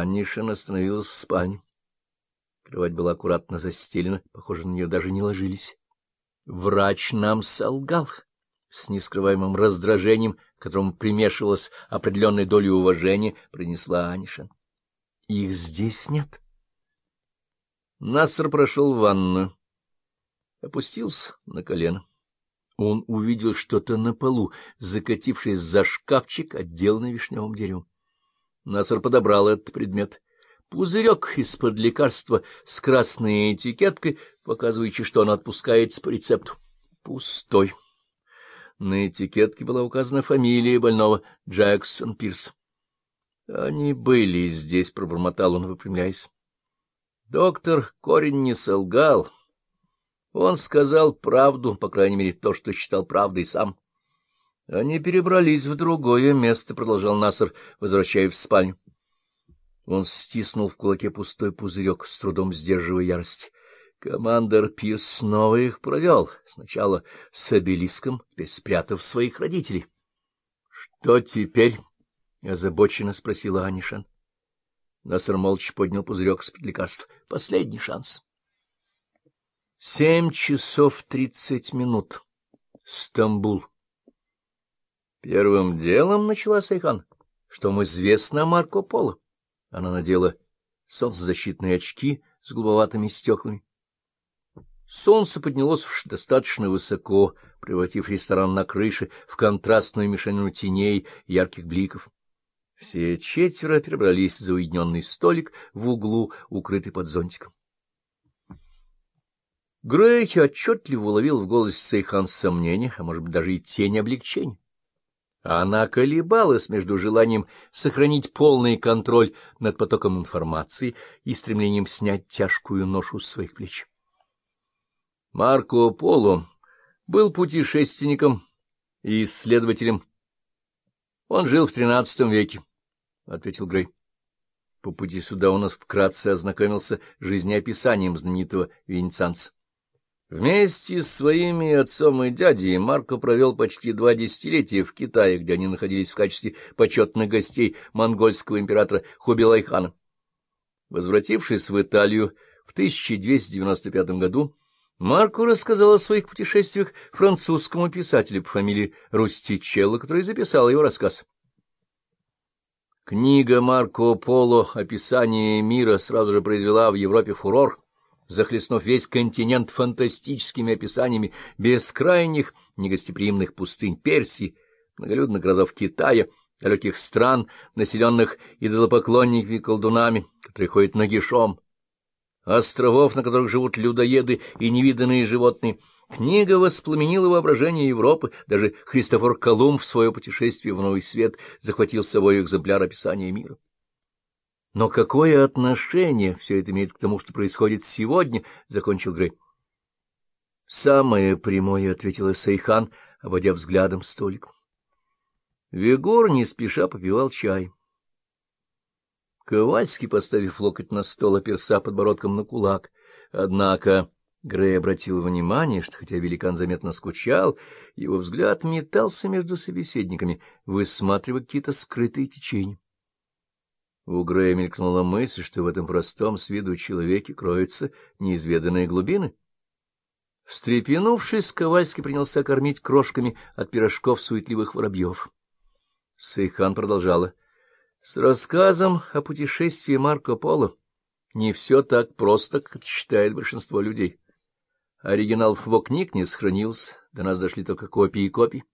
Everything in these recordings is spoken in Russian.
Анишин остановилась в спальне. Кровать была аккуратно застелена, похоже, на нее даже не ложились. Врач нам солгал. С нескрываемым раздражением, к которому примешивалась определенной долей уважения, принесла Анишин. Их здесь нет. Нассер прошел в ванную, опустился на колено. Он увидел что-то на полу, закатившись за шкафчик, отделанный вишневым деревом. Нассер подобрал этот предмет. Пузырек из-под лекарства с красной этикеткой, показывающий, что оно отпускается по рецепту. Пустой. На этикетке была указана фамилия больного — Джексон Пирс. — Они были здесь, — пробормотал он, выпрямляясь. Доктор Корень не солгал. Он сказал правду, по крайней мере, то, что считал правдой сам. Они перебрались в другое место, — продолжал Насар, возвращаясь в спальню. Он стиснул в кулаке пустой пузырек, с трудом сдерживая ярость. Командор Пирс снова их провел. Сначала с обелиском, теперь спрятав своих родителей. — Что теперь? — озабоченно спросила Анишан. Насар молча поднял пузырек с лекарств. — Последний шанс. Семь часов тридцать минут. Стамбул. Первым делом начала Сайхан, что вам известно о Марко Поло. Она надела солнцезащитные очки с голубоватыми стеклами. Солнце поднялось уже достаточно высоко, превратив ресторан на крыше в контрастную мешанину теней и ярких бликов. Все четверо перебрались за уединенный столик в углу, укрытый под зонтиком. Грей отчетливо уловил в голосе Сейхан сомнения, а может быть даже и тень облегчения. Она колебалась между желанием сохранить полный контроль над потоком информации и стремлением снять тяжкую ношу с своих плеч. Марко Поло был путешественником и исследователем. Он жил в XIII веке, — ответил Грей. По пути сюда он вкратце ознакомился жизнеописанием знаменитого венецианца. Вместе с своими отцом и дядей Марко провел почти два десятилетия в Китае, где они находились в качестве почетных гостей монгольского императора Хубилайхана. Возвратившись в Италию в 1295 году, Марко рассказал о своих путешествиях французскому писателю по фамилии Рустичелло, который записал его рассказ. Книга Марко Поло «Описание мира» сразу же произвела в Европе фурор захлестнув весь континент фантастическими описаниями бескрайних негостеприимных пустынь Персии, многолюдных городов Китая, далеких стран, населенных идолопоклонниками и колдунами, которые ходят нагишом, островов, на которых живут людоеды и невиданные животные. Книга воспламенила воображение Европы, даже Христофор Колумб в свое путешествие в Новый Свет захватил с собой экземпляр описания мира. Но какое отношение все это имеет к тому, что происходит сегодня? — закончил Грей. — Самое прямое, — ответила Сайхан, обводя взглядом столик. Вегор не спеша попивал чай. Ковальский, поставив локоть на стол, оперся подбородком на кулак. Однако Грей обратил внимание, что хотя великан заметно скучал, его взгляд метался между собеседниками, высматривая какие-то скрытые течения. У Грея мелькнула мысль, что в этом простом с виду человеке кроются неизведанные глубины. Встрепенувшись, Ковальский принялся кормить крошками от пирожков суетливых воробьев. Сейхан продолжала. С рассказом о путешествии Марко Поло не все так просто, как считает большинство людей. Оригинал его книг не сохранился, до нас дошли только копии копий.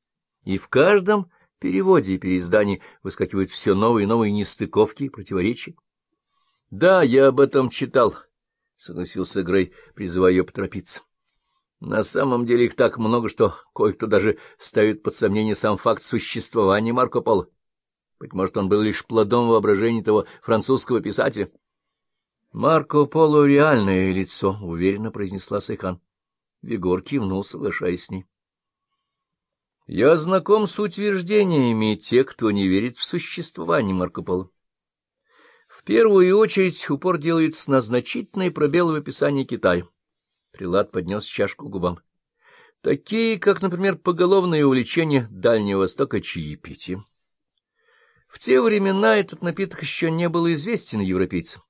И в каждом переводе и переиздании выскакивают все новые и новые нестыковки и противоречия. — Да, я об этом читал, — согласился Грей, призывая ее поторопиться. На самом деле их так много, что кое-кто даже ставит под сомнение сам факт существования Марко Поло. Быть может, он был лишь плодом воображения того французского писателя. — Марко Поло — реальное лицо, — уверенно произнесла Сайхан. Вигор кивнул, соглашаясь с ней. Я знаком с утверждениями тех, кто не верит в существование Марко. В первую очередь упор делается на значительные пробелы в описании Китая. Прилад поднес чашку к губам. Такие, как, например, поголовное увлечение Дальнего Востока чаепитием. В те времена этот напиток еще не был известен европейцам.